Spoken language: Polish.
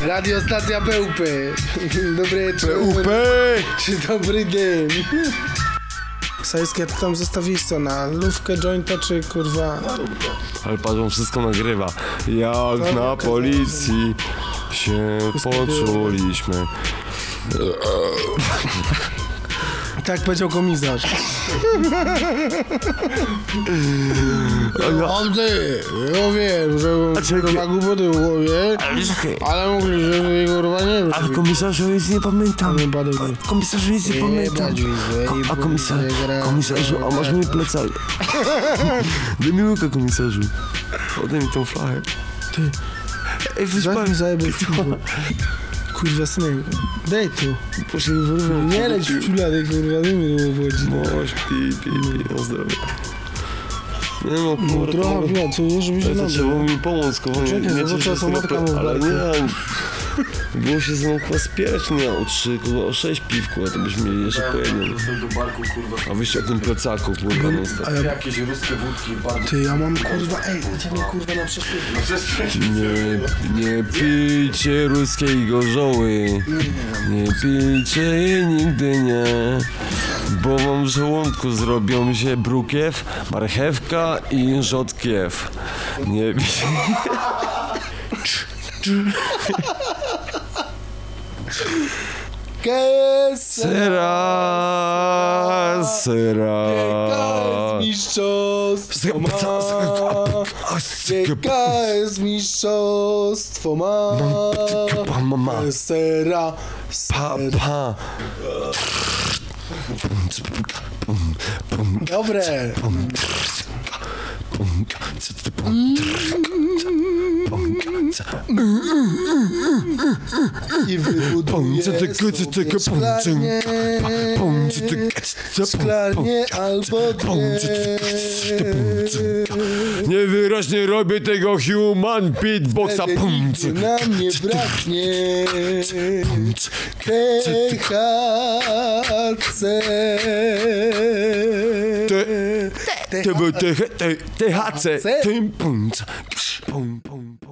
Radiostacja Bełpy. Dobry. Upy! Czy dobry dzień. Sajskie, ty tam zostawiłeś co, na lówkę, jointa, czy kurwa... Ale patrz, on wszystko nagrywa. Jak na policji się poczuliśmy. Tak powiedział komisarz. On ty, czekaj. kurwa głupoty w głowie, ale mogli, że wy kurwa nie wiem. Ale komisarzu nic nie pamiętam. Nie badaj mnie. Komisarzu nic nie Nie pamiętam. Ko- nie A grał. komisarzu, a masz mój plecak. Daj mi łyka komisarzu. Oddaj mi tą flachę. Ty. Ej, mi zajebę kurwa. Synek, daj tu. Proszę mi wyrwę. Nie leć w czulady, kurwa, nie mi to chodzi. Moś, pi, pi, pi, na zdrowie. Nie no, No, kurwa. trochę wiem, co nie, żeby się to trzeba mi pomóc, kochanie. Czekaj, Nie zobaczę, cieszę co się z matka tego, ma w Ale barku. nie, było się ze mną chyba spierać, nie, o trzy, kurwa, o sześć piwku, a to byśmy mieli jeszcze po jednym. do barku, kurwa. A wyście o tym plecaku, kurwa, stop. A ja, Jakieś ruskie wódki, bardzo... ty, ja mam kurwa, ej, dajcie mi kurwa na przeszkodę. Nie, nie pijcie ruskiej gorzoły, nie pijcie jej nigdy nie, bo wam w żołądku zrobią się brukiew, marchewka i rzodkiew. Nie pijcie... Sera, sera. KS mistrzostwo ma. KS mistrzostwo ma. Mama. Sera, Pa, pa. Dobre. I wybuduje sobie szklarnię, szklarnię albo dwie. Niewyraźnie robię tego human beatboxa. Nigdy nam nie braknie THC Te- THC, tym pum, pum, pum.